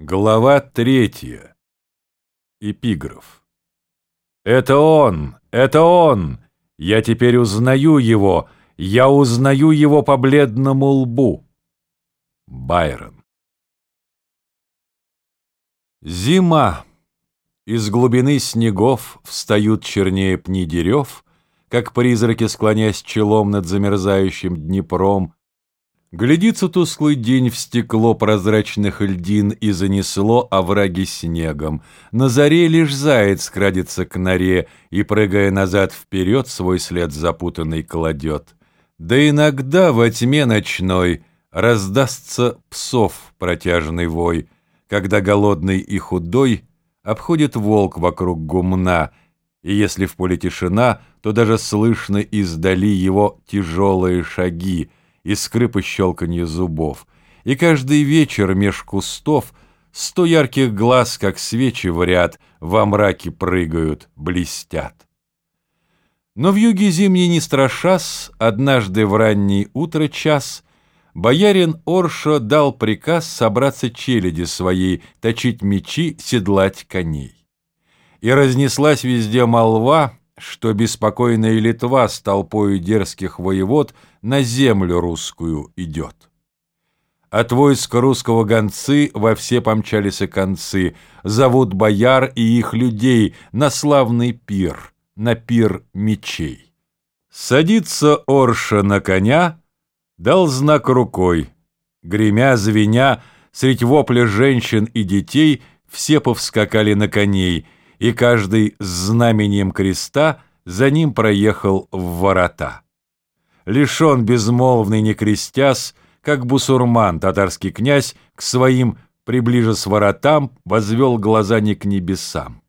Глава третья. Эпиграф. «Это он! Это он! Я теперь узнаю его! Я узнаю его по бледному лбу!» Байрон. Зима. Из глубины снегов встают чернее пни дерев, как призраки, склонясь челом над замерзающим Днепром, Глядится тусклый день в стекло прозрачных льдин и занесло овраги снегом. На заре лишь заяц крадется к норе и, прыгая назад вперед, свой след запутанный кладет. Да иногда во тьме ночной раздастся псов протяжный вой, когда голодный и худой обходит волк вокруг гумна, и если в поле тишина, то даже слышно издали его тяжелые шаги — и скрип и щелканье зубов. И каждый вечер меж кустов сто ярких глаз, как свечи в ряд, во мраке прыгают, блестят. Но в юге зимний не страшась, однажды в ранний утро час Боярин Оршо дал приказ собраться челяди своей, точить мечи, седлать коней. И разнеслась везде молва, что беспокойная Литва с толпою дерзких воевод на землю русскую идет. От войска русского гонцы во все помчались и концы, зовут бояр и их людей на славный пир, на пир мечей. Садится Орша на коня, дал знак рукой. Гремя, звеня, средь вопля женщин и детей все повскакали на коней — и каждый с знамением креста за ним проехал в ворота. Лишен безмолвный не как бусурман, татарский князь, к своим, приближе с воротам, возвел глаза не к небесам.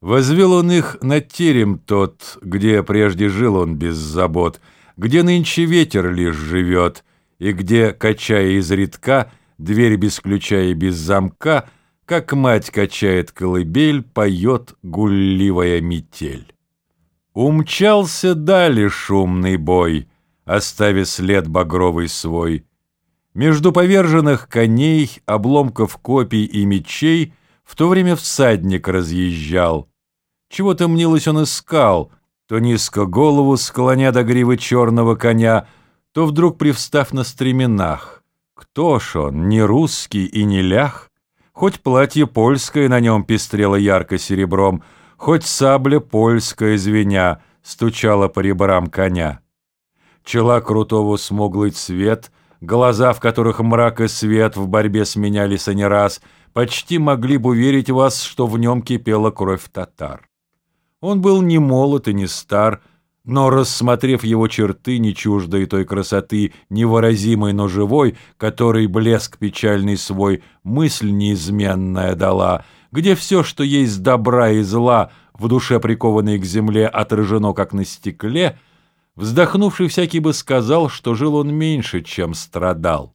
Возвел он их на терем тот, где прежде жил он без забот, где нынче ветер лишь живет, и где, качая изредка, дверь без ключа и без замка, как мать качает колыбель, поет гулливая метель. Умчался дали шумный бой, оставив след багровый свой. Между поверженных коней, обломков копий и мечей в то время всадник разъезжал. Чего-то мнилось он искал, то низко голову склоня до гривы черного коня, то вдруг привстав на стременах. Кто ж он, не русский и не лях? Хоть платье польское на нем пестрело ярко серебром, Хоть сабля польская, звеня, стучала по ребрам коня. Чела крутого смуглый цвет, глаза, в которых мрак и свет в борьбе сменялись не раз, почти могли бы уверить вас, что в нем кипела кровь татар. Он был не молод и не стар, но, рассмотрев его черты, не чуждой той красоты, невыразимой, но живой, который блеск печальный свой, мысль неизменная дала, где все, что есть добра и зла, в душе прикованной к земле, отражено, как на стекле, вздохнувший всякий бы сказал, что жил он меньше, чем страдал.